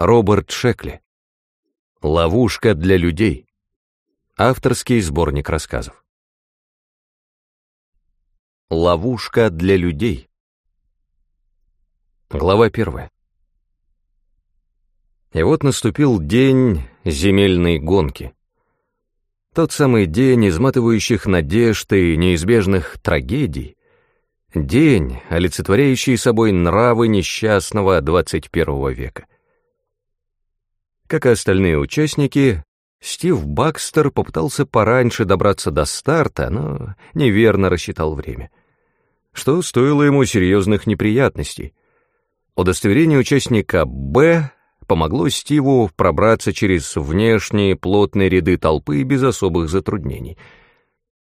Роберт Шекли. Ловушка для людей. Авторский сборник рассказов. Ловушка для людей. Глава первая. И вот наступил день земельной гонки. Тот самый день изматывающих надежд и неизбежных трагедий. День, олицетворяющий собой нравы несчастного 21 века. Как и остальные участники, Стив Бакстер попытался пораньше добраться до старта, но неверно рассчитал время, что стоило ему серьезных неприятностей. Удостоверение участника «Б» помогло Стиву пробраться через внешние плотные ряды толпы без особых затруднений.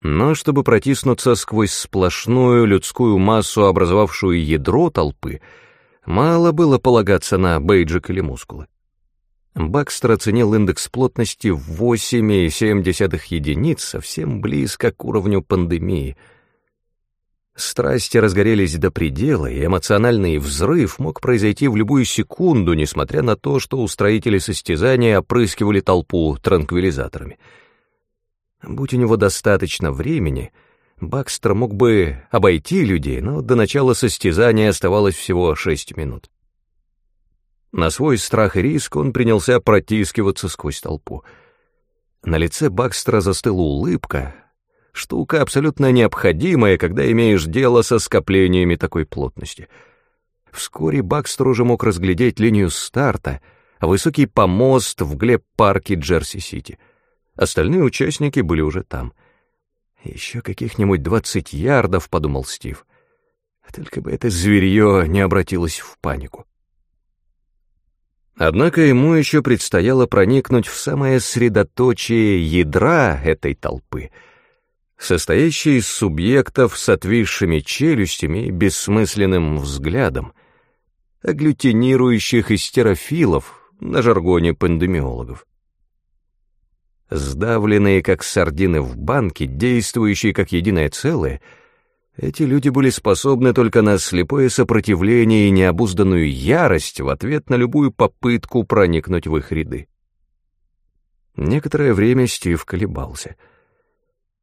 Но чтобы протиснуться сквозь сплошную людскую массу, образовавшую ядро толпы, мало было полагаться на бейджик или мускулы. Бакстер оценил индекс плотности в 8,7 единиц, совсем близко к уровню пандемии. Страсти разгорелись до предела, и эмоциональный взрыв мог произойти в любую секунду, несмотря на то, что устроители состязания опрыскивали толпу транквилизаторами. Будь у него достаточно времени, Бакстер мог бы обойти людей, но до начала состязания оставалось всего шесть минут. На свой страх и риск он принялся протискиваться сквозь толпу. На лице Бакстера застыла улыбка, штука абсолютно необходимая, когда имеешь дело со скоплениями такой плотности. Вскоре Бакстер уже мог разглядеть линию старта, высокий помост в глеб-парке Джерси-Сити. Остальные участники были уже там. «Еще каких-нибудь двадцать ярдов», — подумал Стив. Только бы это зверье не обратилось в панику. Однако ему еще предстояло проникнуть в самое средоточие ядра этой толпы, состоящей из субъектов с отвисшими челюстями и бессмысленным взглядом, агглютинирующих истерофилов на жаргоне пандемиологов. Сдавленные, как сардины в банке, действующие как единое целое — эти люди были способны только на слепое сопротивление и необузданную ярость в ответ на любую попытку проникнуть в их ряды. Некоторое время Стив колебался.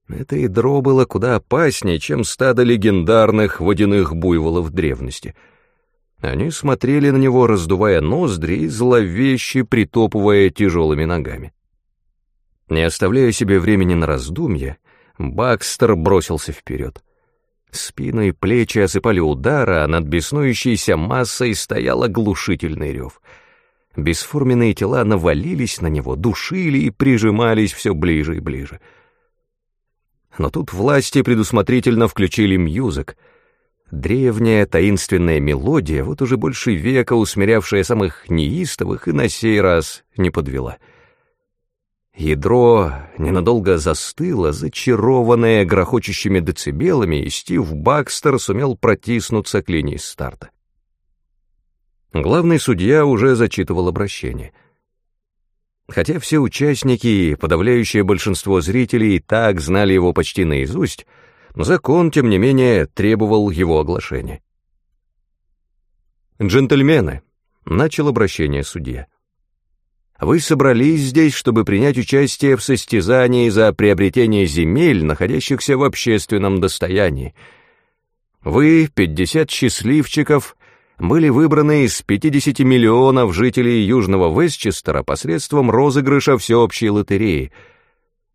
Это ядро было куда опаснее, чем стадо легендарных водяных буйволов древности. Они смотрели на него, раздувая ноздри и зловеще притопывая тяжелыми ногами. Не оставляя себе времени на раздумья, Бакстер бросился вперед. Спину и плечи осыпали удара, а над беснующейся массой стоял оглушительный рев. Бесформенные тела навалились на него, душили и прижимались все ближе и ближе. Но тут власти предусмотрительно включили мьюзик. Древняя таинственная мелодия, вот уже больше века усмирявшая самых неистовых, и на сей раз не подвела — Ядро ненадолго застыло, зачарованное грохочущими децибелами, и Стив Бакстер сумел протиснуться к линии старта. Главный судья уже зачитывал обращение. Хотя все участники и подавляющее большинство зрителей и так знали его почти наизусть, закон, тем не менее, требовал его оглашения. «Джентльмены», — начал обращение судья, — вы собрались здесь, чтобы принять участие в состязании за приобретение земель, находящихся в общественном достоянии. Вы, 50 счастливчиков, были выбраны из 50 миллионов жителей Южного Вестчестера посредством розыгрыша всеобщей лотереи.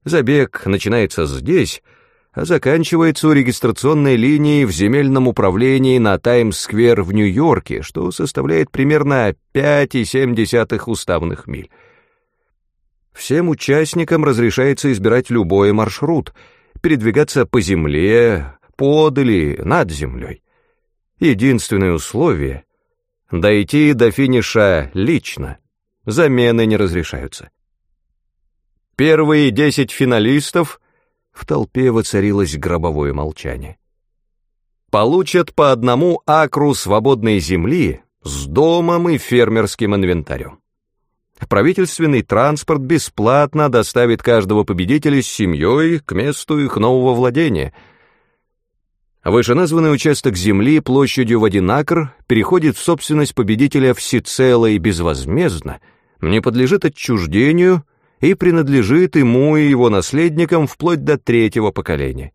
Забег начинается здесь, а заканчивается у регистрационной линии в земельном управлении на Таймс-сквер в Нью-Йорке, что составляет примерно 5,7 уставных миль. Всем участникам разрешается избирать любой маршрут, передвигаться по земле, под или над землей. Единственное условие — дойти до финиша лично, замены не разрешаются. Первые десять финалистов в толпе воцарилось гробовое молчание. Получат по одному акру свободной земли с домом и фермерским инвентарем. Правительственный транспорт бесплатно доставит каждого победителя с семьей к месту их нового владения. Вышеназванный участок земли площадью в один акр переходит в собственность победителя всецело и безвозмездно, не подлежит отчуждению и принадлежит ему и его наследникам вплоть до третьего поколения.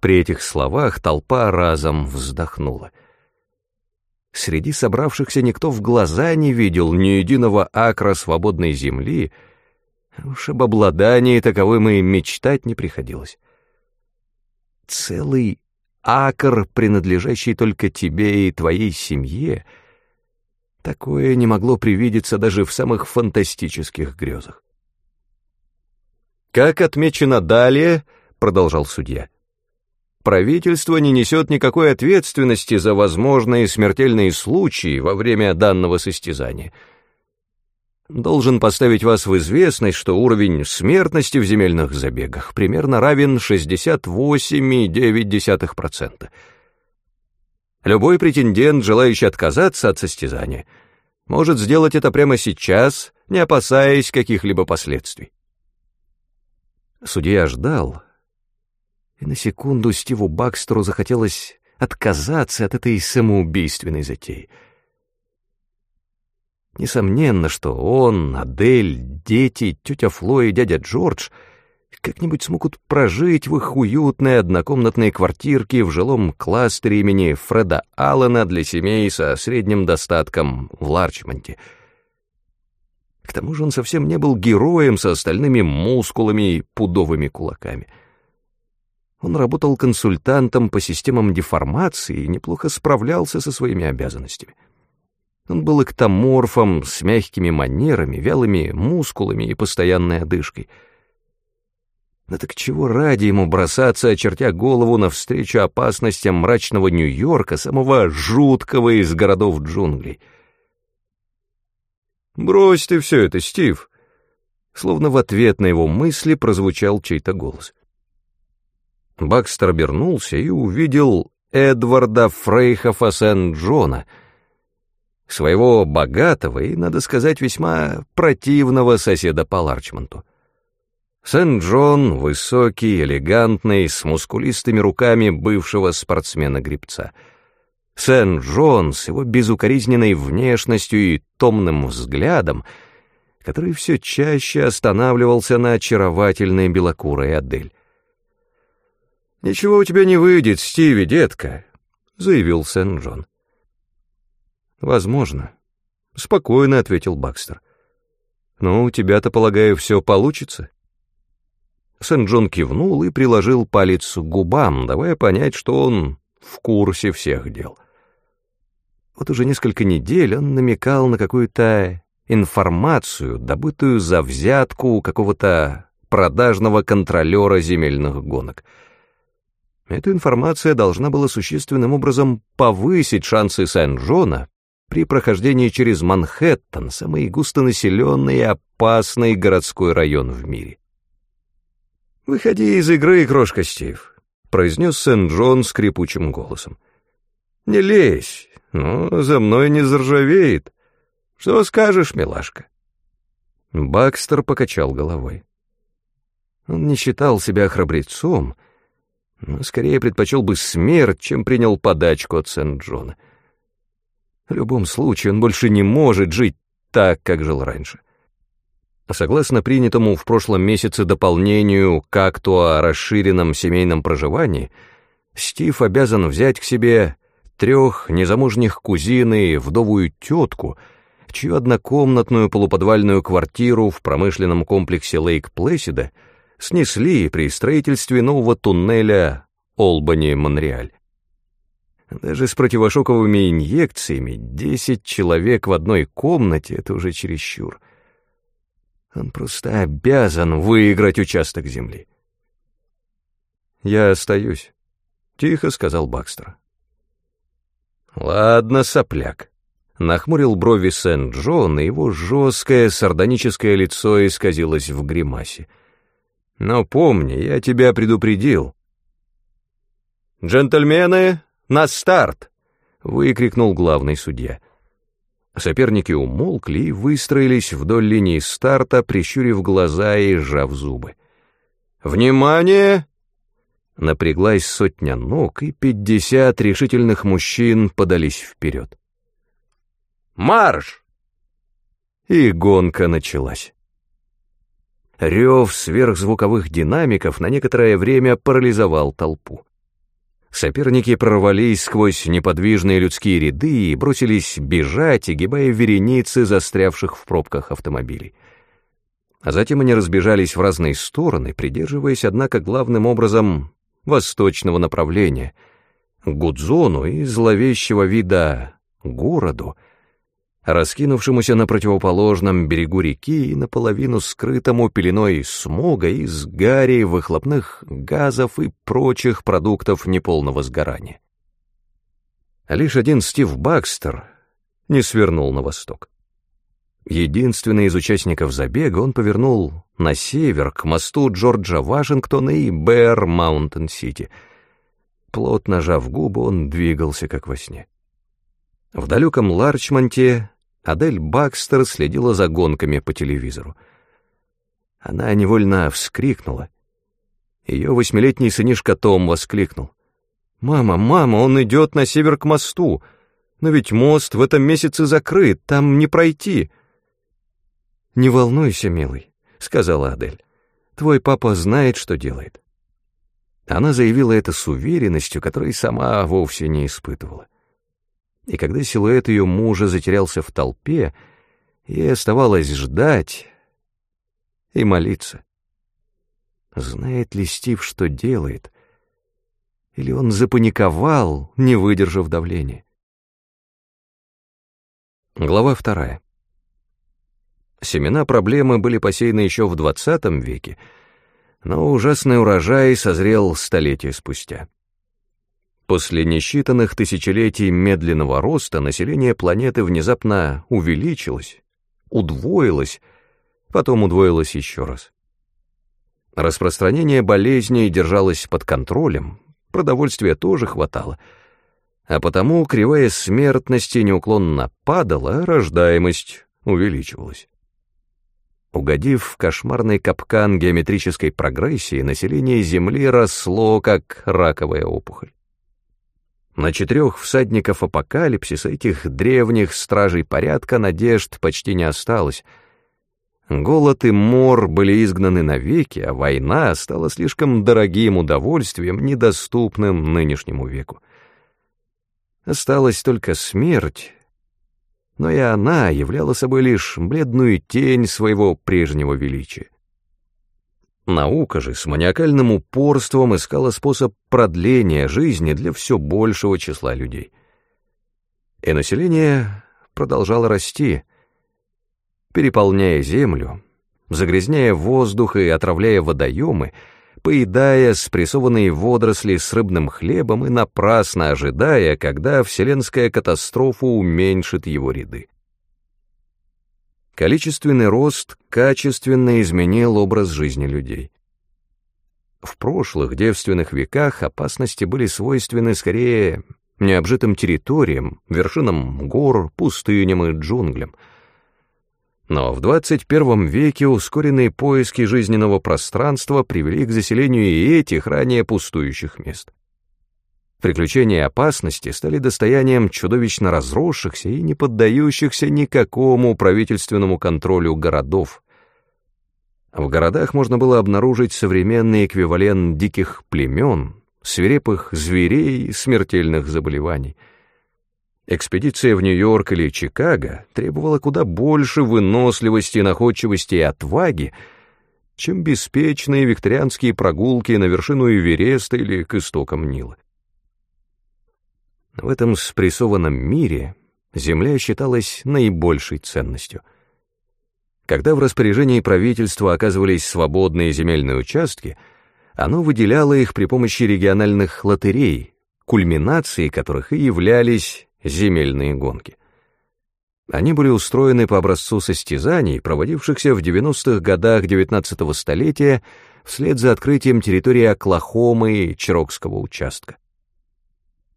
При этих словах толпа разом вздохнула. Среди собравшихся никто в глаза не видел ни единого акра свободной земли, уж об обладании таковым и мечтать не приходилось целый акр, принадлежащий только тебе и твоей семье, такое не могло привидеться даже в самых фантастических грезах. Как отмечено далее, продолжал судья, правительство не несет никакой ответственности за возможные смертельные случаи во время данного состязания — Должен поставить вас в известность, что уровень смертности в земельных забегах примерно равен 68,9%. Любой претендент, желающий отказаться от состязания, может сделать это прямо сейчас, не опасаясь каких-либо последствий. Судья ждал, и на секунду Стиву Бакстеру захотелось отказаться от этой самоубийственной затеи — Несомненно, что он, Адель, дети, тетя Фло и дядя Джордж как-нибудь смогут прожить в их уютной однокомнатной квартирке в жилом кластере имени Фреда Аллена для семей со средним достатком в Ларчмонте. К тому же он совсем не был героем со остальными мускулами и пудовыми кулаками. Он работал консультантом по системам деформации и неплохо справлялся со своими обязанностями. Он был эктоморфом, с мягкими манерами, вялыми мускулами и постоянной одышкой. Но так чего ради ему бросаться, очертя голову навстречу опасностям мрачного Нью-Йорка, самого жуткого из городов джунглей? «Брось ты все это, Стив!» Словно в ответ на его мысли прозвучал чей-то голос. Бакстер обернулся и увидел Эдварда Фрейхофа Сент-Джона — своего богатого и, надо сказать, весьма противного соседа по Ларчмонту. Сент-Джон, высокий, элегантный, с мускулистыми руками бывшего спортсмена-гребца. Сент-Джон с его безукоризненной внешностью и томным взглядом, который все чаще останавливался на очаровательной белокурой Адель. «Ничего у тебя не выйдет, Стиви, детка», — заявил Сент-Джон. «Возможно», — спокойно ответил Бакстер. «Ну, у тебя-то, полагаю, все получится?» Сент-Джон кивнул и приложил палец к губам, давая понять, что он в курсе всех дел. Вот уже несколько недель он намекал на какую-то информацию, добытую за взятку какого-то продажного контролера земельных гонок. Эта информация должна была существенным образом повысить шансы Сент-Джона при прохождении через Манхэттен, самый густонаселенный и опасный городской район в мире. «Выходи из игры, крошка Стив», — произнес Сент-Джон скрипучим голосом. «Не лезь, но за мной не заржавеет. Что скажешь, милашка?» Бакстер покачал головой. Он не считал себя храбрецом, но скорее предпочел бы смерть, чем принял подачку от Сент-Джона. — в любом случае, он больше не может жить так, как жил раньше. Согласно принятому в прошлом месяце дополнению к акту о расширенном семейном проживании, Стив обязан взять к себе трех незамужних кузин и вдовую тетку, чью однокомнатную полуподвальную квартиру в промышленном комплексе Лейк-Плэсида снесли при строительстве нового туннеля Олбани-Монреаль. Даже с противошоковыми инъекциями десять человек в одной комнате — это уже чересчур. Он просто обязан выиграть участок земли. «Я остаюсь», — тихо сказал Бакстер. «Ладно, сопляк», — нахмурил брови Сент-Джон, и его жесткое сардоническое лицо исказилось в гримасе. «Но помни, я тебя предупредил». «Джентльмены, «На старт!» — выкрикнул главный судья. Соперники умолкли и выстроились вдоль линии старта, прищурив глаза и сжав зубы. «Внимание!» Напряглась сотня ног, и пятьдесят решительных мужчин подались вперед. «Марш!» И гонка началась. Рев сверхзвуковых динамиков на некоторое время парализовал толпу. Соперники прорвались сквозь неподвижные людские ряды и бросились бежать, огибая вереницы застрявших в пробках автомобилей. А затем они разбежались в разные стороны, придерживаясь, однако, главным образом восточного направления, к Гудзону и зловещего вида городу, раскинувшемуся на противоположном берегу реки и наполовину скрытому пеленой смога из гари, выхлопных газов и прочих продуктов неполного сгорания. Лишь один Стив Бакстер не свернул на восток. Единственный из участников забега он повернул на север, к мосту Джорджа Вашингтона и Бэр Маунтин-Сити. Плотно сжав губы, он двигался, как во сне. В далеком Ларчмонте Адель Бакстер следила за гонками по телевизору. Она невольно вскрикнула. Ее восьмилетний сынишка Том воскликнул. «Мама, мама, он идет на север к мосту! Но ведь мост в этом месяце закрыт, там не пройти!» «Не волнуйся, милый», — сказала Адель. «Твой папа знает, что делает». Она заявила это с уверенностью, которой сама вовсе не испытывала и когда силуэт ее мужа затерялся в толпе, ей оставалось ждать и молиться. Знает ли Стив, что делает? Или он запаниковал, не выдержав давления? Глава вторая. Семена проблемы были посеяны еще в двадцатом веке, но ужасный урожай созрел столетия спустя. После несчитанных тысячелетий медленного роста население планеты внезапно увеличилось, удвоилось, потом удвоилось еще раз. Распространение болезней держалось под контролем, продовольствия тоже хватало, а потому кривая смертности неуклонно падала, а рождаемость увеличивалась. Угодив в кошмарный капкан геометрической прогрессии, население Земли росло, как раковая опухоль. На четырех всадников апокалипсиса, этих древних стражей порядка, надежд почти не осталось. Голод и мор были изгнаны навеки, а война стала слишком дорогим удовольствием, недоступным нынешнему веку. Осталась только смерть, но и она являла собой лишь бледную тень своего прежнего величия. Наука же с маниакальным упорством искала способ продления жизни для все большего числа людей. И население продолжало расти, переполняя землю, загрязняя воздух и отравляя водоемы, поедая спрессованные водоросли с рыбным хлебом и напрасно ожидая, когда вселенская катастрофа уменьшит его ряды. Количественный рост качественно изменил образ жизни людей. В прошлых девственных веках опасности были свойственны скорее необжитым территориям, вершинам гор, пустыням и джунглям. Но в 21 веке ускоренные поиски жизненного пространства привели к заселению и этих ранее пустующих мест. Приключения и опасности стали достоянием чудовищно разросшихся и не поддающихся никакому правительственному контролю городов. В городах можно было обнаружить современный эквивалент диких племен, свирепых зверей и смертельных заболеваний. Экспедиция в Нью-Йорк или Чикаго требовала куда больше выносливости, находчивости и отваги, чем беспечные викторианские прогулки на вершину Эвереста или к истокам Нила. В этом спрессованном мире земля считалась наибольшей ценностью. Когда в распоряжении правительства оказывались свободные земельные участки, оно выделяло их при помощи региональных лотерей, кульминацией которых и являлись земельные гонки. Они были устроены по образцу состязаний, проводившихся в 90-х годах XIX столетия вслед за открытием территории Оклахомы и Чирокского участка.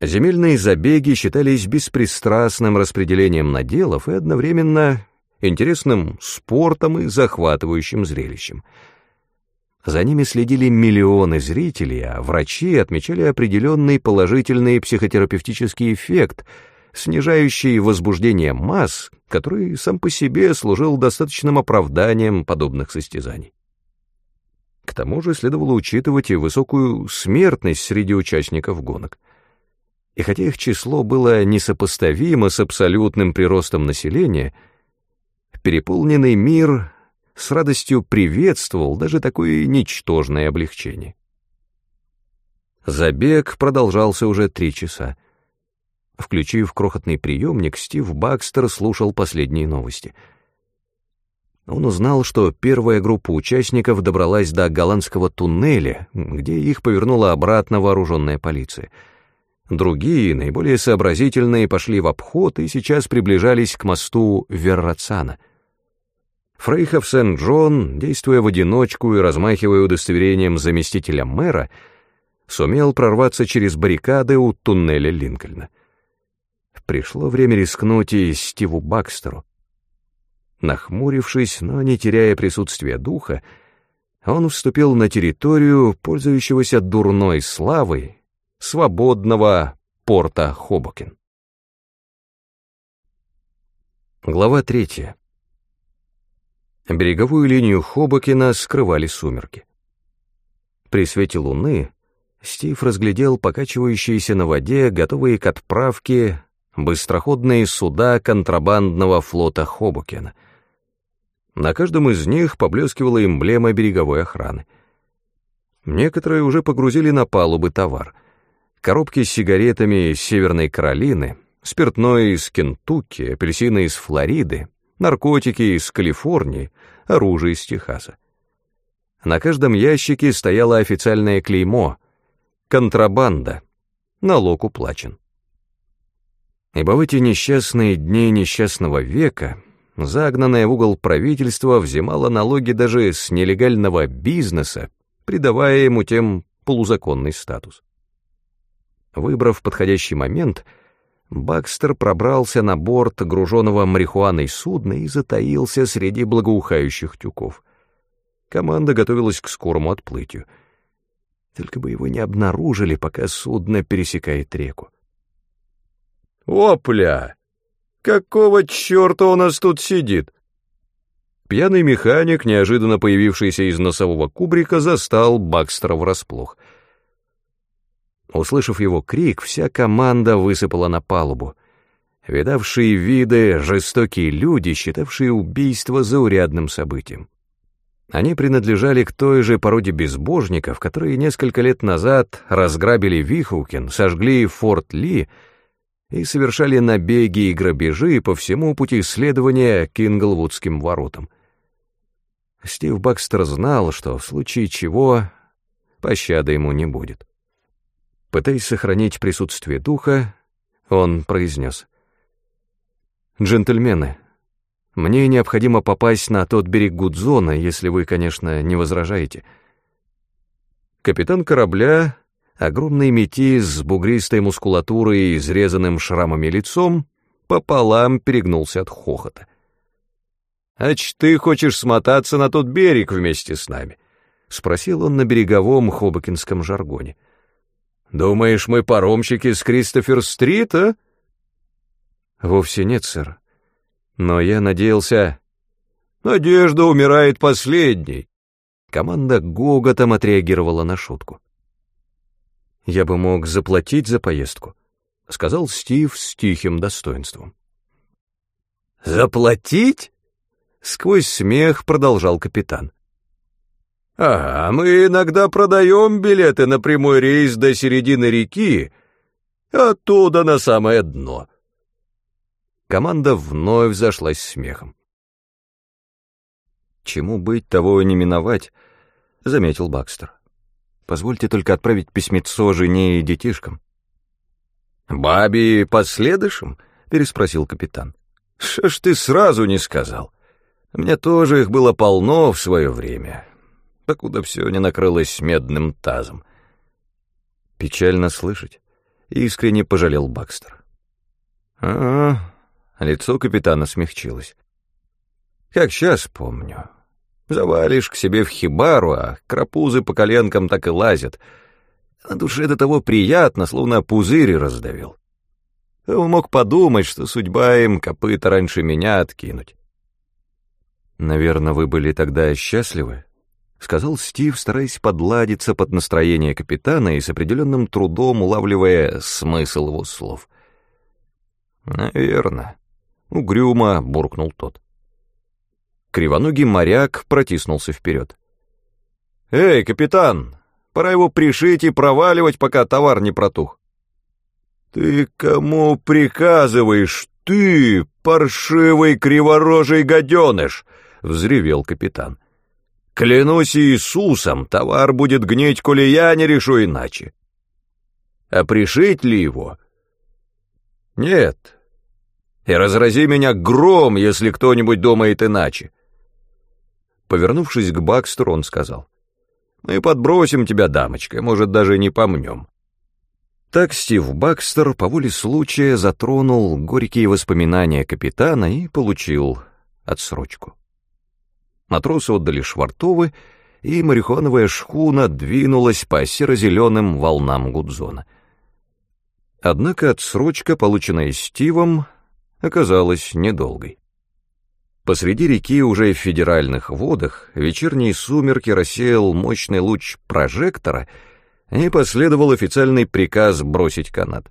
Земельные забеги считались беспристрастным распределением наделов и одновременно интересным спортом и захватывающим зрелищем. За ними следили миллионы зрителей, а врачи отмечали определенный положительный психотерапевтический эффект, снижающий возбуждение масс, который сам по себе служил достаточным оправданием подобных состязаний. К тому же следовало учитывать и высокую смертность среди участников гонок. И хотя их число было несопоставимо с абсолютным приростом населения, переполненный мир с радостью приветствовал даже такое ничтожное облегчение. Забег продолжался уже три часа. Включив крохотный приемник, Стив Бакстер слушал последние новости. Он узнал, что первая группа участников добралась до голландского туннеля, где их повернула обратно вооруженная полиция. Другие, наиболее сообразительные, пошли в обход и сейчас приближались к мосту Веррацана — Фрейхов Сент-Джон, действуя в одиночку и размахивая удостоверением заместителя мэра, сумел прорваться через баррикады у туннеля Линкольна. Пришло время рискнуть и Стиву Бакстеру. Нахмурившись, но не теряя присутствия духа, он вступил на территорию, пользующегося дурной славой, свободного порта Хобокин. Глава третья. Береговую линию Хобокина скрывали сумерки. При свете луны Стив разглядел покачивающиеся на воде, готовые к отправке, быстроходные суда контрабандного флота Хобокена. На каждом из них поблескивала эмблема береговой охраны. Некоторые уже погрузили на палубы товар. Коробки с сигаретами из Северной Каролины, спиртное из Кентукки, апельсины из Флориды, наркотики из Калифорнии, оружие из Техаса. На каждом ящике стояло официальное клеймо «Контрабанда», налог уплачен. Ибо в эти несчастные дни несчастного века загнанное в угол правительство взимало налоги даже с нелегального бизнеса, придавая ему тем полузаконный статус. Выбрав подходящий момент — Бакстер пробрался на борт груженного марихуаной судна и затаился среди благоухающих тюков. Команда готовилась к скорому отплытию. Только бы его не обнаружили, пока судно пересекает реку. «Опля! Какого черта у нас тут сидит?» Пьяный механик, неожиданно появившийся из носового кубрика, застал Бакстера врасплох — Услышав его крик, вся команда высыпала на палубу. Видавшие виды жестокие люди, считавшие убийство заурядным событием. Они принадлежали к той же породе безбожников, которые несколько лет назад разграбили Вихукен, сожгли Форт Ли и совершали набеги и грабежи по всему пути следования к Инглвудским воротам. Стив Бакстер знал, что в случае чего пощады ему не будет. Пытаясь сохранить присутствие духа, он произнес. «Джентльмены, мне необходимо попасть на тот берег Гудзона, если вы, конечно, не возражаете». Капитан корабля, огромный метис с бугристой мускулатурой и изрезанным шрамами лицом, пополам перегнулся от хохота. «А ч ты хочешь смотаться на тот берег вместе с нами?» — спросил он на береговом хобокинском жаргоне. — Думаешь, мы паромщики с Кристофер-стрит, Вовсе нет, сэр. Но я надеялся... Надежда умирает последней. Команда гоготом отреагировала на шутку. Я бы мог заплатить за поездку, сказал Стив с тихим достоинством. Заплатить? Сквозь смех продолжал капитан. «Ага, мы иногда продаем билеты на прямой рейс до середины реки, оттуда на самое дно». Команда вновь зашлась смехом. «Чему быть, того не миновать», — заметил Бакстер. «Позвольте только отправить письмецо жене и детишкам». «Бабе последующим?» — переспросил капитан. «Что ж ты сразу не сказал? Мне тоже их было полно в свое время покуда все не накрылось медным тазом. Печально слышать. Искренне пожалел Бакстер. А, лицо капитана смягчилось. Как сейчас помню. Завалишь к себе в хибару, а крапузы по коленкам так и лазят. На душе до того приятно, словно пузырь раздавил. Он мог подумать, что судьба им копыта раньше меня откинуть. «Наверное, вы были тогда счастливы?» — сказал Стив, стараясь подладиться под настроение капитана и с определенным трудом улавливая смысл его слов. «Наверно», — угрюмо буркнул тот. Кривоногий моряк протиснулся вперед. «Эй, капитан, пора его пришить и проваливать, пока товар не протух». «Ты кому приказываешь, ты, паршивый криворожий гаденыш?» — взревел капитан. «Клянусь Иисусом, товар будет гнить, коли я не решу иначе. А пришить ли его? Нет. И разрази меня гром, если кто-нибудь думает иначе. Повернувшись к Бакстеру, он сказал, «Мы подбросим тебя, дамочка, может, даже не помнем». Так Стив Бакстер по воле случая затронул горькие воспоминания капитана и получил отсрочку. Матросы отдали швартовы, и марихуановая шхуна двинулась по серо-зеленым волнам Гудзона. Однако отсрочка, полученная Стивом, оказалась недолгой. Посреди реки, уже в федеральных водах, вечерние сумерки рассеял мощный луч прожектора, и последовал официальный приказ бросить канат.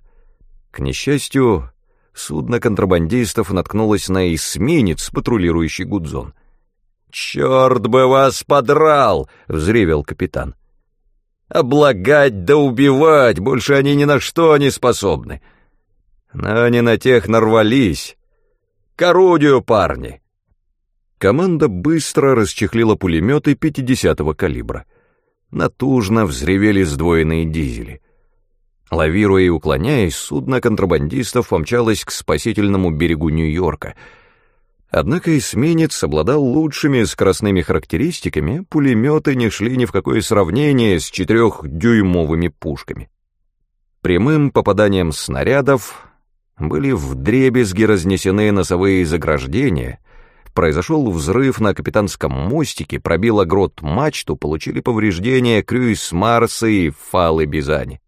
К несчастью, судно контрабандистов наткнулось на эсминец, патрулирующий Гудзон. «Черт бы вас подрал!» — взревел капитан. «Облагать да убивать! Больше они ни на что не способны!» Но они на тех нарвались. К орудию, парни! Команда быстро расчехлила пулеметы 50-го калибра. Натужно взревели сдвоенные дизели. Лавируя и уклоняясь, судно контрабандистов помчалось к спасительному берегу Нью-Йорка. Однако эсминец обладал лучшими скоростными характеристиками, пулеметы не шли ни в какое сравнение с четырехдюймовыми пушками. Прямым попаданием снарядов были вдребезги разнесены носовые заграждения — Произошел взрыв на капитанском мостике, пробило грот мачту, получили повреждения Крюис Марса и Фалы Бизани.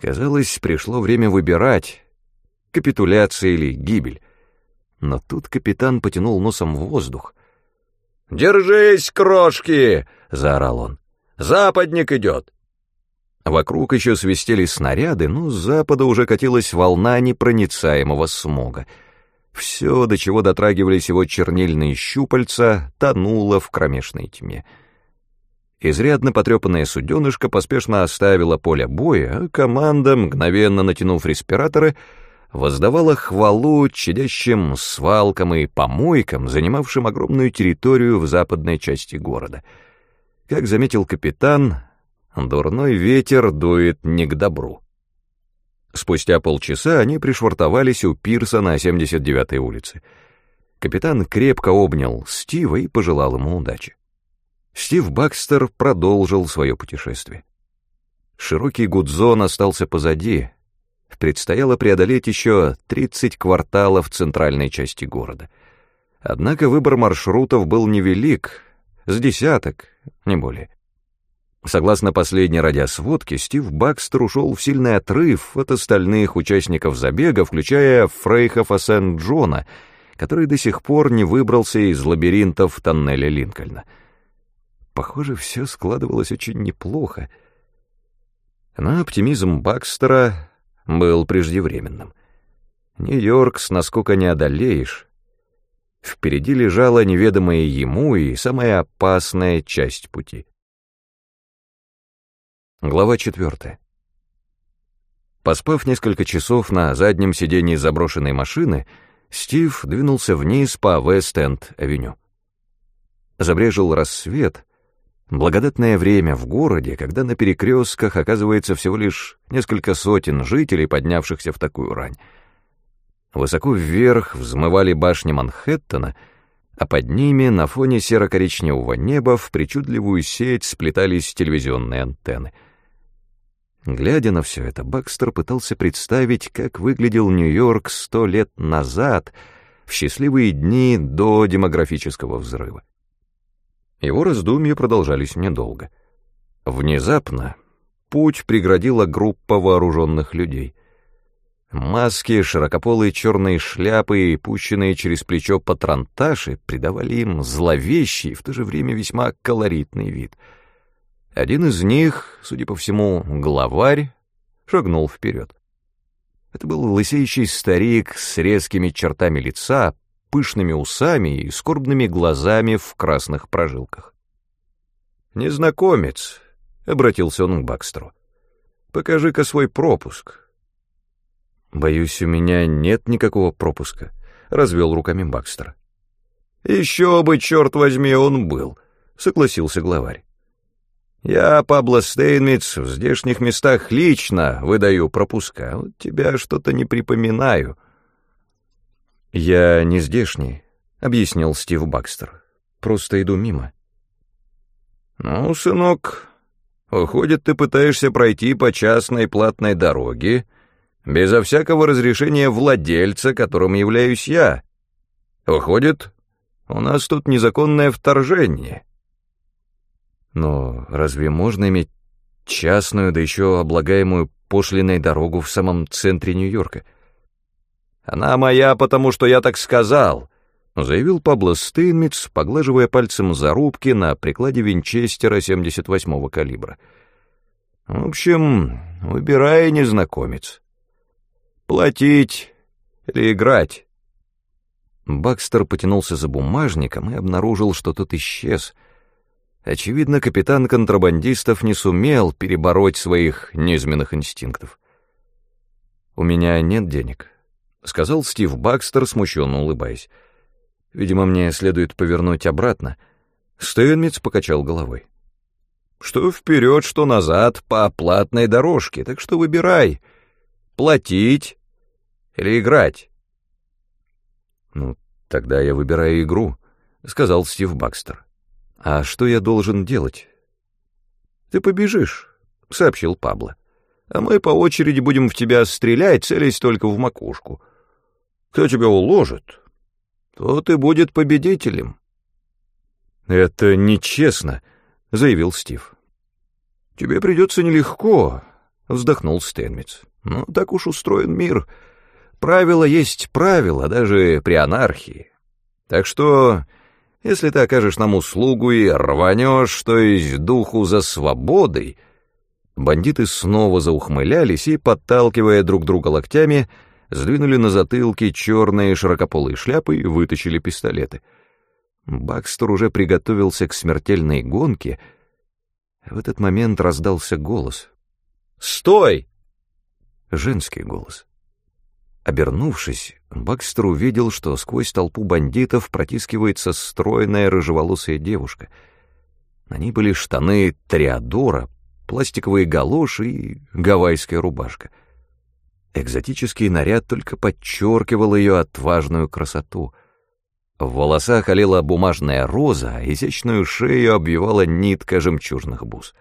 Казалось, пришло время выбирать, капитуляция или гибель. Но тут капитан потянул носом в воздух. «Держись, крошки!» — заорал он. «Западник идет!» Вокруг еще свистели снаряды, но с запада уже катилась волна непроницаемого смога — все, до чего дотрагивались его чернильные щупальца, тонуло в кромешной тьме. Изрядно потрепанная суденышко поспешно оставила поле боя, а команда, мгновенно натянув респираторы, воздавала хвалу чадящим свалкам и помойкам, занимавшим огромную территорию в западной части города. Как заметил капитан, дурной ветер дует не к добру. Спустя полчаса они пришвартовались у пирса на 79-й улице. Капитан крепко обнял Стива и пожелал ему удачи. Стив Бакстер продолжил свое путешествие. Широкий Гудзон остался позади. Предстояло преодолеть еще 30 кварталов центральной части города. Однако выбор маршрутов был невелик, с десяток, не более. Согласно последней радиосводке, Стив Бакстер ушел в сильный отрыв от остальных участников забега, включая Фрейхофа Сент-Джона, который до сих пор не выбрался из лабиринтов тоннеля Линкольна. Похоже, все складывалось очень неплохо. Но оптимизм Бакстера был преждевременным. Нью-Йорк насколько не одолеешь. Впереди лежала неведомая ему и самая опасная часть пути — Глава четвертая. Поспав несколько часов на заднем сидении заброшенной машины, Стив двинулся вниз по Вест-Энд-авеню. Забрежил рассвет, благодатное время в городе, когда на перекрестках оказывается всего лишь несколько сотен жителей, поднявшихся в такую рань. Высоко вверх взмывали башни Манхэттена, а под ними, на фоне серо-коричневого неба, в причудливую сеть сплетались телевизионные антенны — Глядя на все это, Бакстер пытался представить, как выглядел Нью-Йорк сто лет назад, в счастливые дни до демографического взрыва. Его раздумья продолжались недолго. Внезапно путь преградила группа вооруженных людей. Маски, широкополые черные шляпы и пущенные через плечо патронташи придавали им зловещий, в то же время весьма колоритный вид. Один из них, судя по всему, главарь, шагнул вперед. Это был лысеющий старик с резкими чертами лица, пышными усами и скорбными глазами в красных прожилках. «Незнакомец», — обратился он к Бакстеру, — «покажи-ка свой пропуск». «Боюсь, у меня нет никакого пропуска», — развел руками Бакстер. «Еще бы, черт возьми, он был», — согласился главарь. «Я, Пабло Стейнмитц, в здешних местах лично выдаю пропуска. Вот тебя что-то не припоминаю». «Я не здешний», — объяснил Стив Бакстер. «Просто иду мимо». «Ну, сынок, выходит, ты пытаешься пройти по частной платной дороге, безо всякого разрешения владельца, которым являюсь я. Выходит, у нас тут незаконное вторжение». «Но разве можно иметь частную, да еще облагаемую пошлиной дорогу в самом центре Нью-Йорка?» «Она моя, потому что я так сказал», — заявил Пабло Стейнмитц, поглаживая пальцем зарубки на прикладе винчестера 78-го калибра. «В общем, выбирай, незнакомец. Платить или играть?» Бакстер потянулся за бумажником и обнаружил, что тот исчез. Очевидно, капитан контрабандистов не сумел перебороть своих низменных инстинктов. «У меня нет денег», — сказал Стив Бакстер, смущенно улыбаясь. «Видимо, мне следует повернуть обратно». Стэнмитс покачал головой. «Что вперед, что назад, по платной дорожке, так что выбирай, платить или играть». «Ну, тогда я выбираю игру», — сказал Стив Бакстер. «А что я должен делать?» «Ты побежишь», — сообщил Пабло. «А мы по очереди будем в тебя стрелять, целясь только в макушку». Кто тебя уложит, тот и будет победителем. «Это нечестно», — заявил Стив. «Тебе придется нелегко», — вздохнул Стэнмитс. «Ну, так уж устроен мир. Правило есть правило, даже при анархии. Так что, если ты окажешь нам услугу и рванешь, то есть духу за свободой...» Бандиты снова заухмылялись и, подталкивая друг друга локтями, — сдвинули на затылки черные широкополые шляпы и вытащили пистолеты. Бакстер уже приготовился к смертельной гонке. В этот момент раздался голос. «Стой!» Женский голос. Обернувшись, Бакстер увидел, что сквозь толпу бандитов протискивается стройная рыжеволосая девушка. На ней были штаны Триадора, пластиковые галоши и гавайская рубашка — Экзотический наряд только подчеркивал ее отважную красоту. В волосах алела бумажная роза, а изящную шею обвивала нитка жемчужных бус.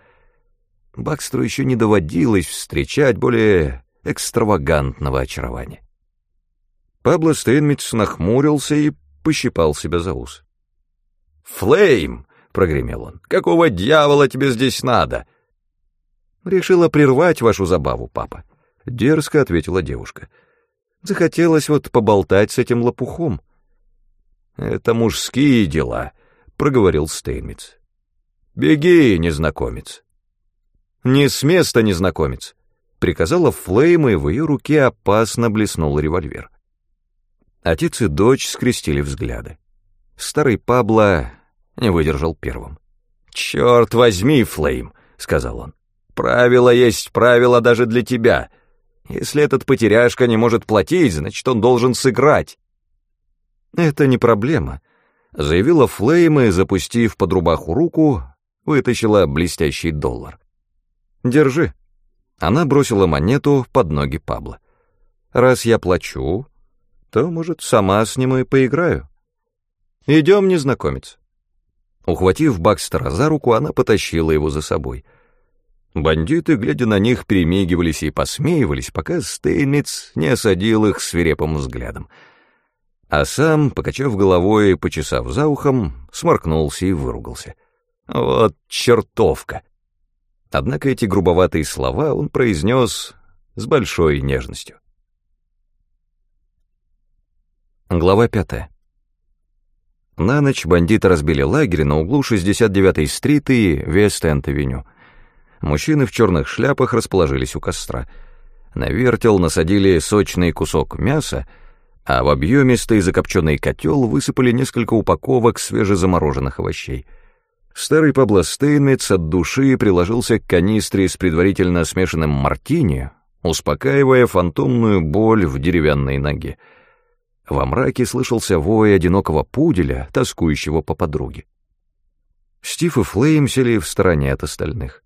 Бакстеру еще не доводилось встречать более экстравагантного очарования. Пабло Стейнмитс нахмурился и пощипал себя за ус. «Флейм!» — прогремел он. «Какого дьявола тебе здесь надо?» «Решила прервать вашу забаву, папа», — дерзко ответила девушка. «Захотелось вот поболтать с этим лопухом». «Это мужские дела», — проговорил Стеймиц. «Беги, незнакомец». «Не с места, незнакомец», — приказала Флейм, и в ее руке опасно блеснул револьвер. Отец и дочь скрестили взгляды. Старый Пабло не выдержал первым. «Черт возьми, Флейм», — сказал он. «Правило есть правило даже для тебя. Если этот потеряшка не может платить, значит, он должен сыграть. Это не проблема, заявила Флейм и, запустив под рубаху руку, вытащила блестящий доллар. Держи. Она бросила монету под ноги Пабло. Раз я плачу, то, может, сама с ним и поиграю. Идем, незнакомец. Ухватив Бакстера за руку, она потащила его за собой — Бандиты, глядя на них, перемигивались и посмеивались, пока Стейниц не осадил их свирепым взглядом. А сам, покачав головой и почесав за ухом, сморкнулся и выругался — Вот чертовка. Однако эти грубоватые слова он произнес с большой нежностью. Глава пятая. На ночь бандиты разбили лагерь на углу 69-й стрит и Вест-Энд-авеню. Мужчины в черных шляпах расположились у костра. На вертел насадили сочный кусок мяса, а в объемистый закопченный котел высыпали несколько упаковок свежезамороженных овощей. Старый Пабло Стейнмитс от души приложился к канистре с предварительно смешанным мартини, успокаивая фантомную боль в деревянной ноге. Во мраке слышался вой одинокого пуделя, тоскующего по подруге. Стив и Флейм сели в стороне от остальных.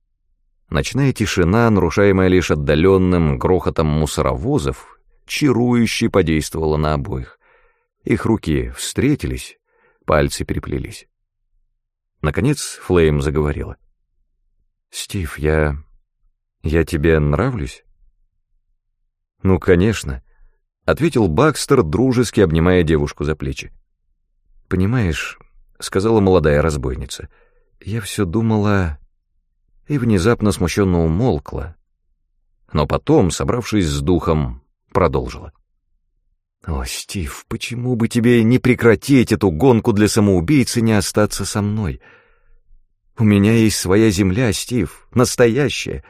Ночная тишина, нарушаемая лишь отдаленным грохотом мусоровозов, чарующе подействовала на обоих. Их руки встретились, пальцы переплелись. Наконец Флейм заговорила. «Стив, я... я тебе нравлюсь?» «Ну, конечно», — ответил Бакстер, дружески обнимая девушку за плечи. «Понимаешь», — сказала молодая разбойница, — «я все думала...» И внезапно смущенно умолкла. Но потом, собравшись с духом, продолжила. «О, Стив, почему бы тебе не прекратить эту гонку для самоубийцы и не остаться со мной? У меня есть своя земля, Стив, настоящая,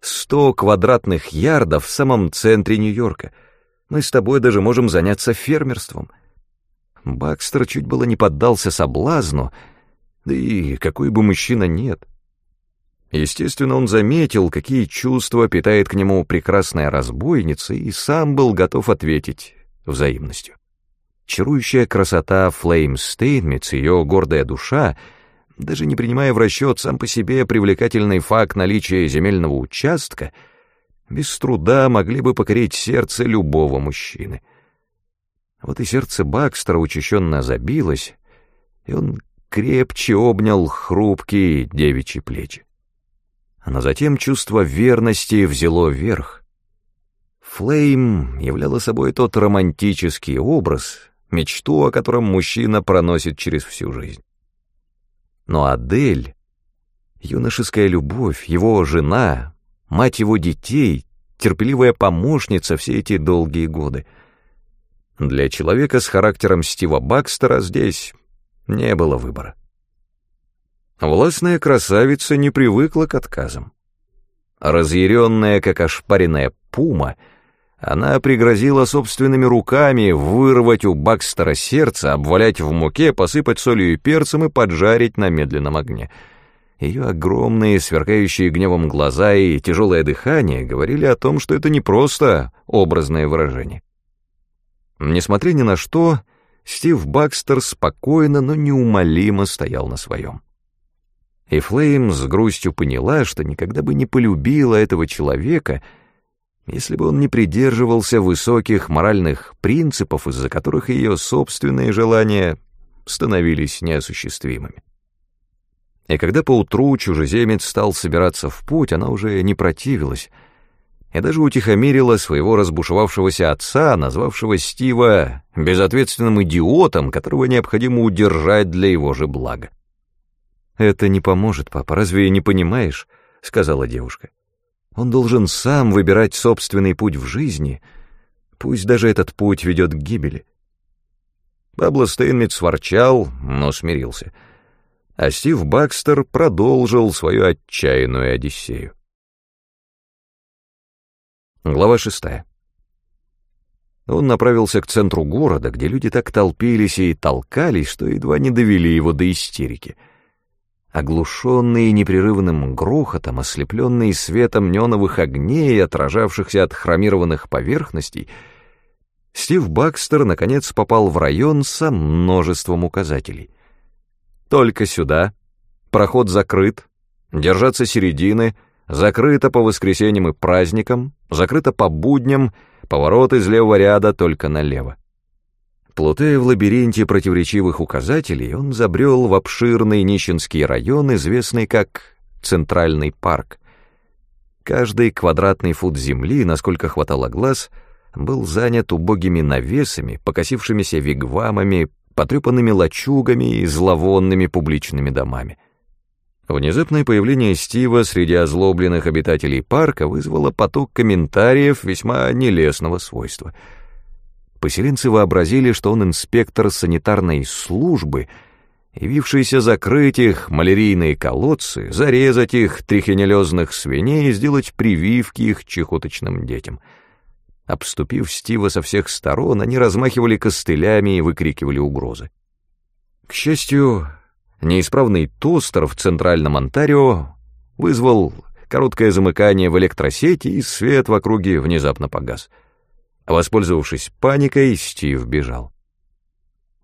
сто квадратных ярдов в самом центре Нью-Йорка. Мы с тобой даже можем заняться фермерством». Бакстер чуть было не поддался соблазну, да и какой бы мужчина нет. Естественно, он заметил, какие чувства питает к нему прекрасная разбойница, и сам был готов ответить взаимностью. Чарующая красота Флейм Стейнмитс, ее гордая душа, даже не принимая в расчет сам по себе привлекательный факт наличия земельного участка, без труда могли бы покорить сердце любого мужчины. Вот и сердце Бакстера учащенно забилось, и он крепче обнял хрупкие девичьи плечи но затем чувство верности взяло верх. Флейм являла собой тот романтический образ, мечту, о котором мужчина проносит через всю жизнь. Но Адель, юношеская любовь, его жена, мать его детей, терпеливая помощница все эти долгие годы. Для человека с характером Стива Бакстера здесь не было выбора. Властная красавица не привыкла к отказам. Разъяренная, как ошпаренная пума, она пригрозила собственными руками вырвать у Бакстера сердце, обвалять в муке, посыпать солью и перцем и поджарить на медленном огне. Ее огромные, сверкающие гневом глаза и тяжелое дыхание говорили о том, что это не просто образное выражение. Несмотря ни на что, Стив Бакстер спокойно, но неумолимо стоял на своем. И Флейм с грустью поняла, что никогда бы не полюбила этого человека, если бы он не придерживался высоких моральных принципов, из-за которых ее собственные желания становились неосуществимыми. И когда поутру чужеземец стал собираться в путь, она уже не противилась, и даже утихомирила своего разбушевавшегося отца, назвавшего Стива безответственным идиотом, которого необходимо удержать для его же блага. «Это не поможет, папа, разве не понимаешь?» — сказала девушка. «Он должен сам выбирать собственный путь в жизни, пусть даже этот путь ведет к гибели». Пабло Стейнмит сворчал, но смирился. А Стив Бакстер продолжил свою отчаянную Одиссею. Глава шестая. Он направился к центру города, где люди так толпились и толкались, что едва не довели его до истерики — Оглушенный непрерывным грохотом, ослепленный светом неоновых огней, отражавшихся от хромированных поверхностей, Стив Бакстер наконец попал в район со множеством указателей. Только сюда, проход закрыт, держаться середины, закрыто по воскресеньям и праздникам, закрыто по будням, поворот из левого ряда только налево. Плутая в лабиринте противоречивых указателей, он забрел в обширный нищенский район, известный как Центральный парк. Каждый квадратный фут земли, насколько хватало глаз, был занят убогими навесами, покосившимися вигвамами, потрепанными лачугами и зловонными публичными домами. Внезапное появление Стива среди озлобленных обитателей парка вызвало поток комментариев весьма нелестного свойства. Поселенцы вообразили, что он инспектор санитарной службы, явившийся закрыть их малярийные колодцы, зарезать их трихинеллезных свиней и сделать прививки их чехоточным детям. Обступив Стива со всех сторон, они размахивали костылями и выкрикивали угрозы. К счастью, Неисправный тостер в центральном Онтарио вызвал короткое замыкание в электросети, и свет в округе внезапно погас. Воспользовавшись паникой, Стив бежал.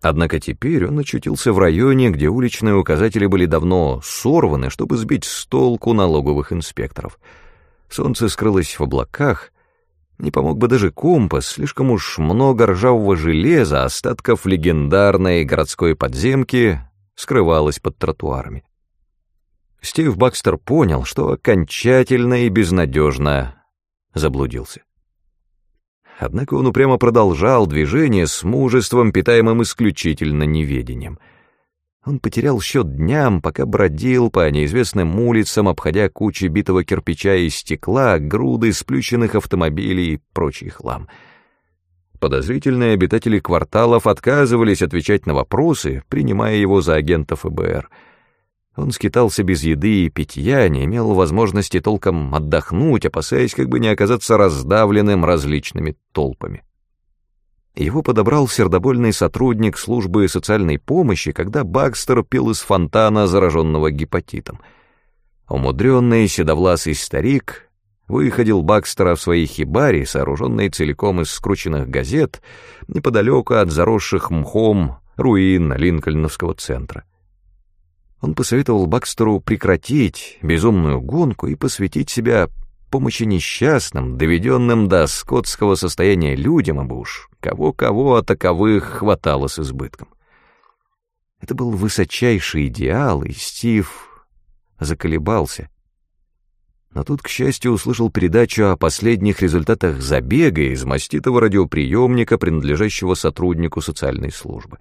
Однако теперь он очутился в районе, где уличные указатели были давно сорваны, чтобы сбить с толку налоговых инспекторов. Солнце скрылось в облаках, не помог бы даже компас, слишком уж много ржавого железа, остатков легендарной городской подземки скрывалась под тротуарами. Стив Бакстер понял, что окончательно и безнадежно заблудился. Однако он упрямо продолжал движение с мужеством, питаемым исключительно неведением. Он потерял счет дням, пока бродил по неизвестным улицам, обходя кучи битого кирпича и стекла, груды сплющенных автомобилей и прочий хлам — Подозрительные обитатели кварталов отказывались отвечать на вопросы, принимая его за агента ФБР. Он скитался без еды и питья, не имел возможности толком отдохнуть, опасаясь как бы не оказаться раздавленным различными толпами. Его подобрал сердобольный сотрудник службы социальной помощи, когда Бакстер пил из фонтана, зараженного гепатитом. Умудренный седовласый старик выходил Бакстера в своей хибаре, сооруженной целиком из скрученных газет, неподалеку от заросших мхом руин Линкольновского центра. Он посоветовал Бакстеру прекратить безумную гонку и посвятить себя помощи несчастным, доведенным до скотского состояния людям, ибо уж кого-кого, а таковых хватало с избытком. Это был высочайший идеал, и Стив заколебался — но тут, к счастью, услышал передачу о последних результатах забега из маститого радиоприемника, принадлежащего сотруднику социальной службы.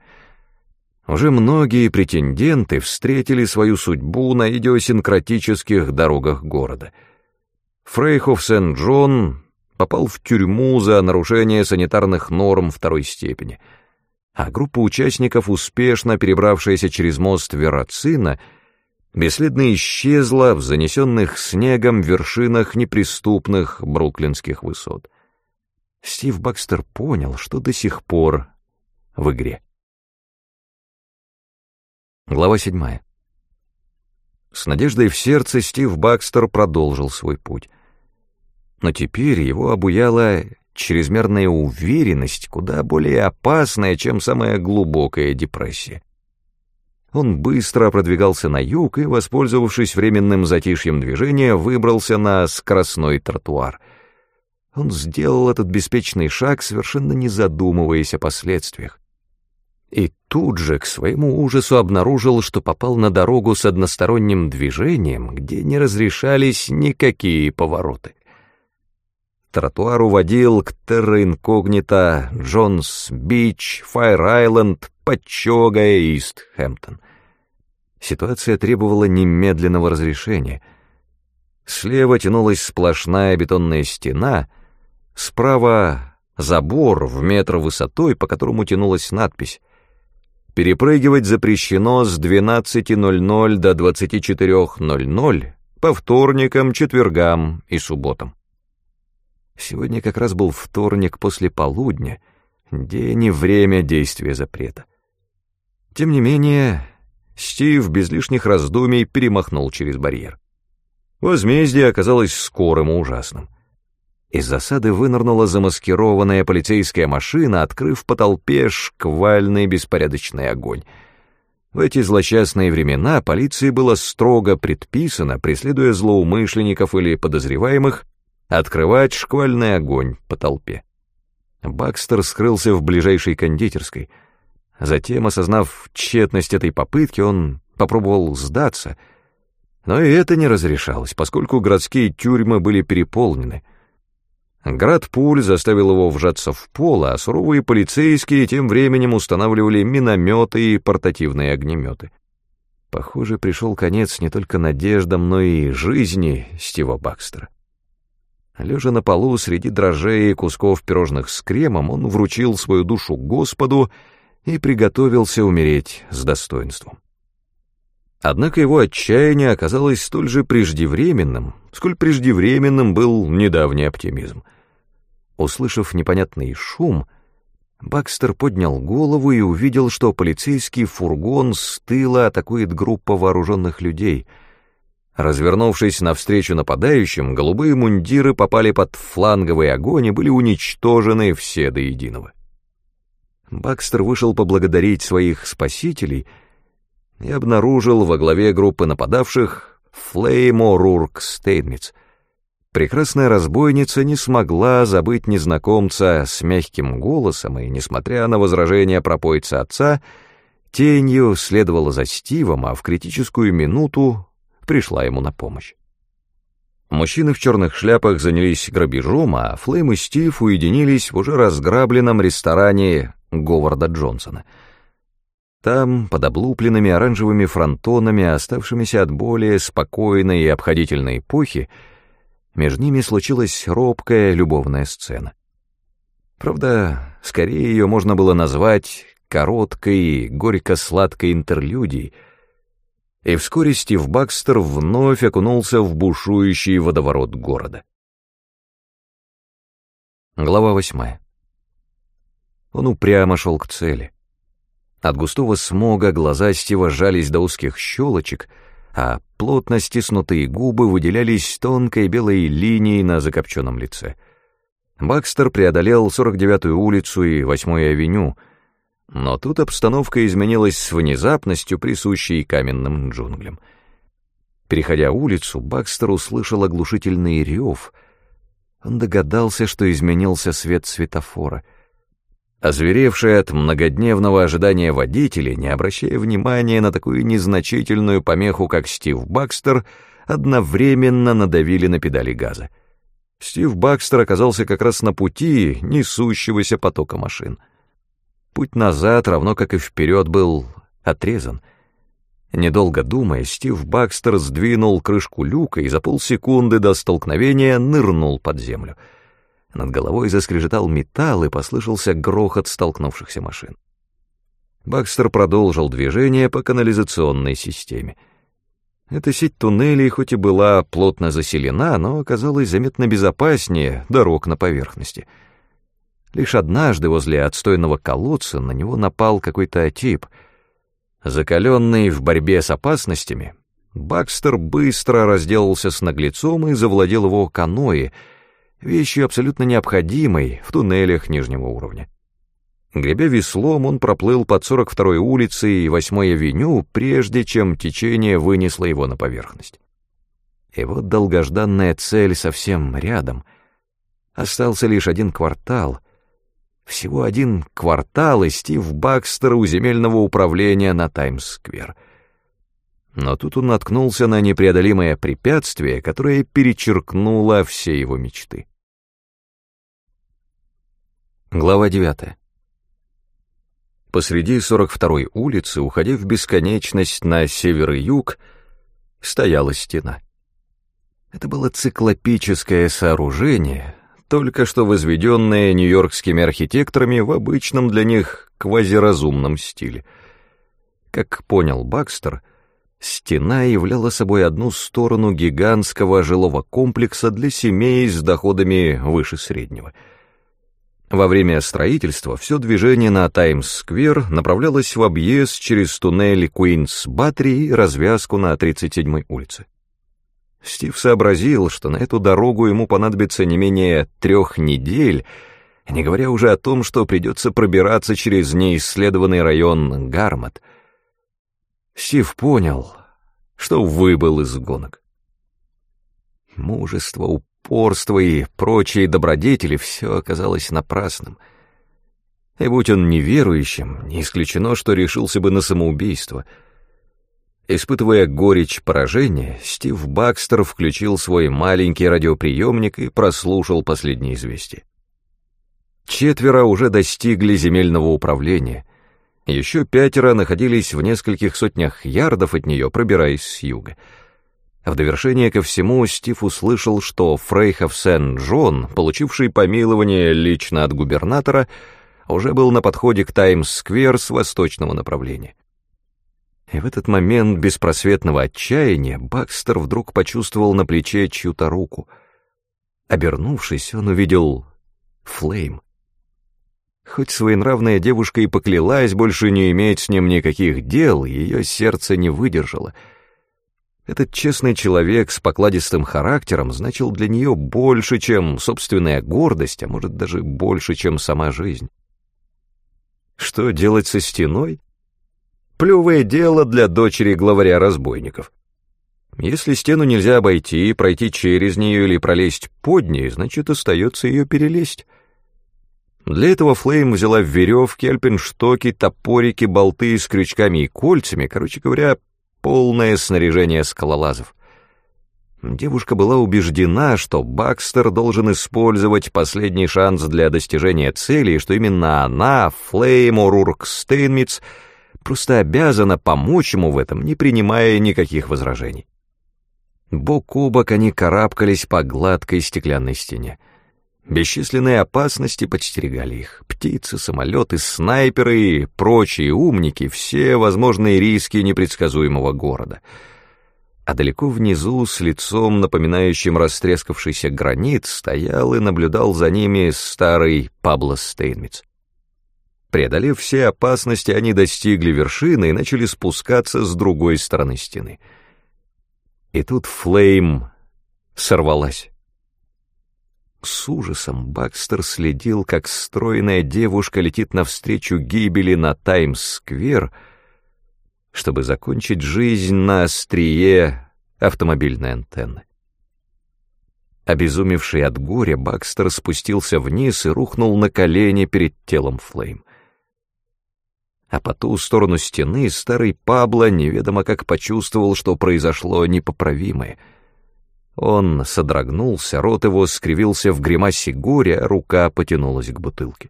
Уже многие претенденты встретили свою судьбу на идиосинкратических дорогах города. Фрейхоф Сент-Джон попал в тюрьму за нарушение санитарных норм второй степени, а группа участников, успешно перебравшаяся через мост Верацина, — бесследно исчезла в занесенных снегом вершинах неприступных бруклинских высот. Стив Бакстер понял, что до сих пор в игре. Глава седьмая. С надеждой в сердце Стив Бакстер продолжил свой путь. Но теперь его обуяла чрезмерная уверенность, куда более опасная, чем самая глубокая депрессия. Он быстро продвигался на юг и, воспользовавшись временным затишьем движения, выбрался на скоростной тротуар. Он сделал этот беспечный шаг, совершенно не задумываясь о последствиях. И тут же, к своему ужасу, обнаружил, что попал на дорогу с односторонним движением, где не разрешались никакие повороты. Тротуар уводил к терра инкогнита, Джонс-Бич, Файр-Айленд, Патчога и Ист-Хэмптон. Ситуация требовала немедленного разрешения. Слева тянулась сплошная бетонная стена, справа — забор в метр высотой, по которому тянулась надпись «Перепрыгивать запрещено с 12.00 до 24.00 по вторникам, четвергам и субботам». Сегодня как раз был вторник после полудня, день и время действия запрета. Тем не менее, Стив без лишних раздумий перемахнул через барьер. Возмездие оказалось скорым и ужасным. Из засады вынырнула замаскированная полицейская машина, открыв по толпе шквальный беспорядочный огонь. В эти злосчастные времена полиции было строго предписано, преследуя злоумышленников или подозреваемых, открывать шквальный огонь по толпе. Бакстер скрылся в ближайшей кондитерской — Затем, осознав тщетность этой попытки, он попробовал сдаться, но и это не разрешалось, поскольку городские тюрьмы были переполнены. Град пуль заставил его вжаться в пол, а суровые полицейские тем временем устанавливали минометы и портативные огнеметы. Похоже, пришел конец не только надеждам, но и жизни Стива Бакстера. Лежа на полу среди дрожжей и кусков пирожных с кремом, он вручил свою душу Господу и приготовился умереть с достоинством. Однако его отчаяние оказалось столь же преждевременным, сколь преждевременным был недавний оптимизм. Услышав непонятный шум, Бакстер поднял голову и увидел, что полицейский фургон с тыла атакует группа вооруженных людей — Развернувшись навстречу нападающим, голубые мундиры попали под фланговый огонь и были уничтожены все до единого. Бакстер вышел поблагодарить своих спасителей и обнаружил во главе группы нападавших Флейм О'Рурк Стейнмитс. Прекрасная разбойница не смогла забыть незнакомца с мягким голосом, и, несмотря на возражения пропойцы отца, тенью следовала за Стивом, а в критическую минуту пришла ему на помощь. Мужчины в черных шляпах занялись грабежом, а Флейм и Стив уединились в уже разграбленном ресторане Говарда Джонсона. Там, под облупленными оранжевыми фронтонами, оставшимися от более спокойной и обходительной эпохи, между ними случилась робкая любовная сцена. Правда, скорее ее можно было назвать короткой, горько-сладкой интерлюдией — и вскоре Стив Бакстер вновь окунулся в бушующий водоворот города. Глава восьмая. Он упрямо шел к цели. От густого смога глаза Стива сжались до узких щелочек, а плотно стиснутые губы выделялись тонкой белой линией на закопченном лице. Бакстер преодолел 49-ю улицу и 8-ю авеню, но тут обстановка изменилась с внезапностью, присущей каменным джунглям. Переходя улицу, Бакстер услышал оглушительный рев. Он догадался, что изменился свет светофора. Озверевшие от многодневного ожидания водители, не обращая внимания на такую незначительную помеху, как Стив Бакстер, одновременно надавили на педали газа. Стив Бакстер оказался как раз на пути несущегося потока машин — Путь назад, равно как и вперед, был отрезан. Недолго думая, Стив Бакстер сдвинул крышку люка и за полсекунды до столкновения нырнул под землю. Над головой заскрежетал металл и послышался грохот столкнувшихся машин. Бакстер продолжил движение по канализационной системе. Эта сеть туннелей хоть и была плотно заселена, но оказалась заметно безопаснее дорог на поверхности — Лишь однажды возле отстойного колодца на него напал какой-то тип. Закаленный в борьбе с опасностями, Бакстер быстро разделался с наглецом и завладел его каноэ, вещью абсолютно необходимой в туннелях нижнего уровня. Гребя веслом, он проплыл под 42-й улицей и 8-й авеню, прежде чем течение вынесло его на поверхность. И вот долгожданная цель совсем рядом. Остался лишь один квартал, всего один квартал, и Стив Бакстер у земельного управления на Таймс-сквер. Но тут он наткнулся на непреодолимое препятствие, которое перечеркнуло все его мечты. Глава девятая. Посреди 42-й улицы, уходя в бесконечность на север и юг, стояла стена. Это было циклопическое сооружение, только что возведенные нью-йоркскими архитекторами в обычном для них квазиразумном стиле. Как понял Бакстер, стена являла собой одну сторону гигантского жилого комплекса для семей с доходами выше среднего. Во время строительства все движение на Таймс-сквер направлялось в объезд через туннель Куинс-Баттери и развязку на 37-й улице. Стив сообразил, что на эту дорогу ему понадобится не менее трех недель, не говоря уже о том, что придется пробираться через неисследованный район Гармат. Стив понял, что выбыл из гонок. Мужество, упорство и прочие добродетели — все оказалось напрасным. И будь он неверующим, не исключено, что решился бы на самоубийство — Испытывая горечь поражения, Стив Бакстер включил свой маленький радиоприемник и прослушал последние известия. Четверо уже достигли земельного управления. Еще пятеро находились в нескольких сотнях ярдов от нее, пробираясь с юга. В довершение ко всему Стив услышал, что Фрейхов Сен-Джон, получивший помилование лично от губернатора, уже был на подходе к Таймс-сквер с восточного направления. И в этот момент беспросветного отчаяния Бакстер вдруг почувствовал на плече чью-то руку. Обернувшись, он увидел Флейм. Хоть своенравная девушка и поклялась больше не иметь с ним никаких дел, ее сердце не выдержало. Этот честный человек с покладистым характером значил для нее больше, чем собственная гордость, а может даже больше, чем сама жизнь. Что делать со стеной? Плевое дело для дочери главаря разбойников. Если стену нельзя обойти, пройти через нее или пролезть под ней, значит, остается ее перелезть. Для этого Флейм взяла веревки, альпинштоки, топорики, болты с крючками и кольцами, короче говоря, полное снаряжение скалолазов. Девушка была убеждена, что Бакстер должен использовать последний шанс для достижения цели, и что именно она, Флейм Орурк Стейнмитц, просто обязана помочь ему в этом, не принимая никаких возражений. Бок о бок они карабкались по гладкой стеклянной стене. Бесчисленные опасности подстерегали их. Птицы, самолеты, снайперы и прочие умники — все возможные риски непредсказуемого города. А далеко внизу, с лицом, напоминающим растрескавшийся гранит, стоял и наблюдал за ними старый Пабло Стейнмитц. Преодолев все опасности, они достигли вершины и начали спускаться с другой стороны стены. И тут Флейм сорвалась. С ужасом Бакстер следил, как стройная девушка летит навстречу гибели на Таймс-сквер, чтобы закончить жизнь на острие автомобильной антенны. Обезумевший от горя, Бакстер спустился вниз и рухнул на колени перед телом Флейм а по ту сторону стены старый Пабло неведомо как почувствовал, что произошло непоправимое. Он содрогнулся, рот его скривился в гримасе горя, рука потянулась к бутылке.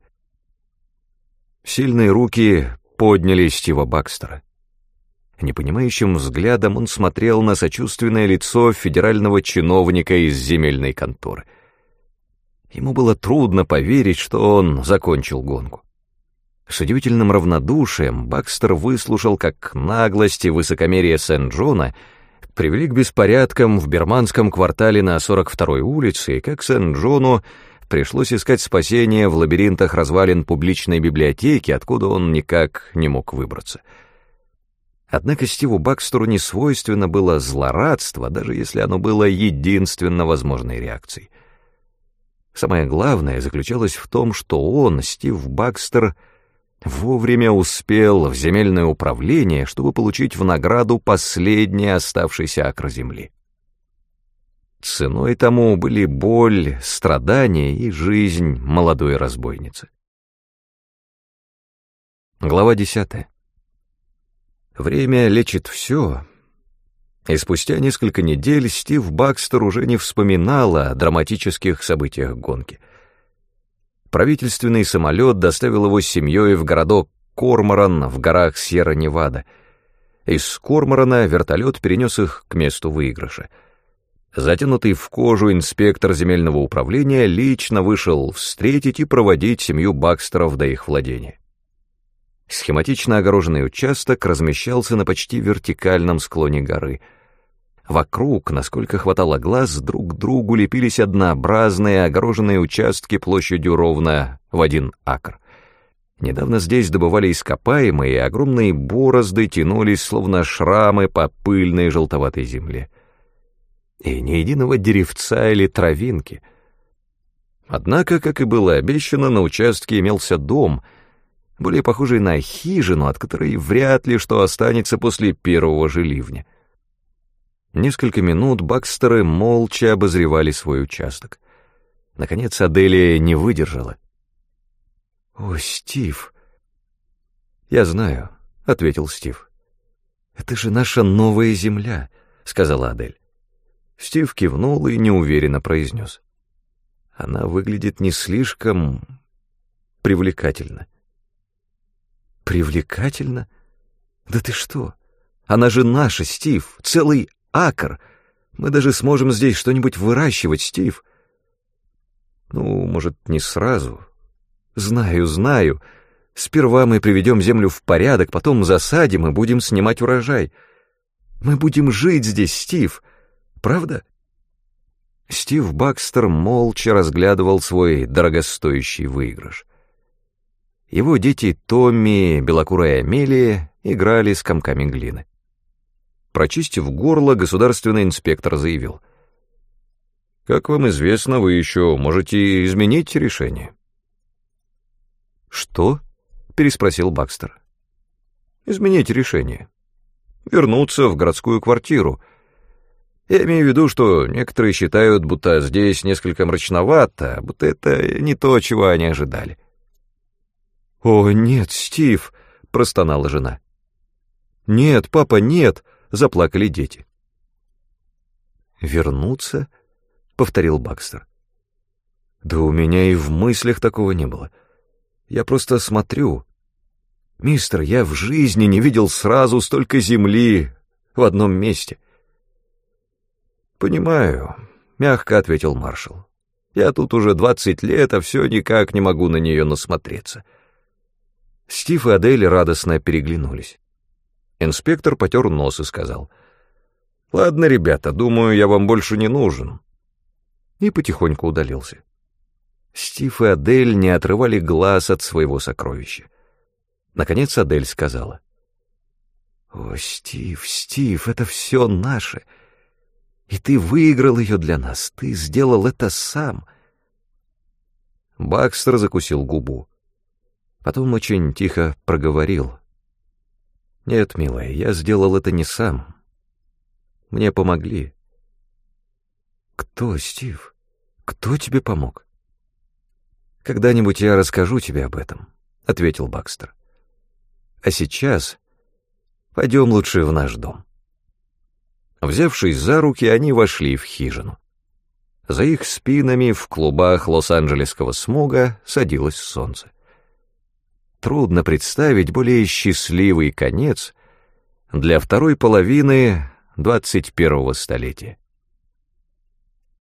Сильные руки подняли Стива Бакстера. Непонимающим взглядом он смотрел на сочувственное лицо федерального чиновника из земельной конторы. Ему было трудно поверить, что он закончил гонку. С удивительным равнодушием Бакстер выслушал, как наглость и высокомерие Сент-Джона привели к беспорядкам в берманском квартале на 42-й улице, и как Сент-Джону пришлось искать спасение в лабиринтах развалин публичной библиотеки, откуда он никак не мог выбраться. Однако Стиву Бакстеру не свойственно было злорадство, даже если оно было единственно возможной реакцией. Самое главное заключалось в том, что он, Стив Бакстер, — вовремя успел в земельное управление, чтобы получить в награду последний оставшийся акр земли. Ценой тому были боль, страдания и жизнь молодой разбойницы. Глава десятая. Время лечит все, и спустя несколько недель Стив Бакстер уже не вспоминал о драматических событиях гонки — правительственный самолет доставил его с семьей в городок Корморан в горах Сьерра-Невада. Из Корморана вертолет перенес их к месту выигрыша. Затянутый в кожу инспектор земельного управления лично вышел встретить и проводить семью Бакстеров до их владения. Схематично огороженный участок размещался на почти вертикальном склоне горы — Вокруг, насколько хватало глаз, друг к другу лепились однообразные огороженные участки площадью ровно в один акр. Недавно здесь добывали ископаемые, и огромные борозды тянулись, словно шрамы по пыльной желтоватой земле. И ни единого деревца или травинки. Однако, как и было обещано, на участке имелся дом, более похожий на хижину, от которой вряд ли что останется после первого же ливня. Несколько минут Бакстеры молча обозревали свой участок. Наконец Аделия не выдержала. «О, Стив!» «Я знаю», — ответил Стив. «Это же наша новая земля», — сказала Адель. Стив кивнул и неуверенно произнес. «Она выглядит не слишком привлекательно». Привлекательно? Да ты что? Она же наша, Стив, целый акр. Мы даже сможем здесь что-нибудь выращивать, Стив. Ну, может, не сразу. Знаю, знаю. Сперва мы приведем землю в порядок, потом засадим и будем снимать урожай. Мы будем жить здесь, Стив. Правда? Стив Бакстер молча разглядывал свой дорогостоящий выигрыш. Его дети Томми, Белокурая Амелия играли с комками глины. Прочистив горло, государственный инспектор заявил. «Как вам известно, вы еще можете изменить решение». «Что?» — переспросил Бакстер. «Изменить решение. Вернуться в городскую квартиру. Я имею в виду, что некоторые считают, будто здесь несколько мрачновато, будто это не то, чего они ожидали». «О, нет, Стив!» — простонала жена. «Нет, папа, нет!» — заплакали дети. «Вернуться?» — повторил Бакстер. «Да у меня и в мыслях такого не было. Я просто смотрю. Мистер, я в жизни не видел сразу столько земли в одном месте». «Понимаю», — мягко ответил маршал. «Я тут уже двадцать лет, а все никак не могу на нее насмотреться». Стив и Адель радостно переглянулись. Инспектор потер нос и сказал, «Ладно, ребята, думаю, я вам больше не нужен». И потихоньку удалился. Стив и Адель не отрывали глаз от своего сокровища. Наконец Адель сказала, «О, Стив, Стив, это все наше. И ты выиграл ее для нас, ты сделал это сам». Бакстер закусил губу. Потом очень тихо проговорил. «Нет, милая, я сделал это не сам. Мне помогли». «Кто, Стив? Кто тебе помог?» «Когда-нибудь я расскажу тебе об этом», — ответил Бакстер. «А сейчас пойдем лучше в наш дом». Взявшись за руки, они вошли в хижину. За их спинами в клубах лос-анджелесского смога садилось солнце трудно представить более счастливый конец для второй половины 21-го столетия.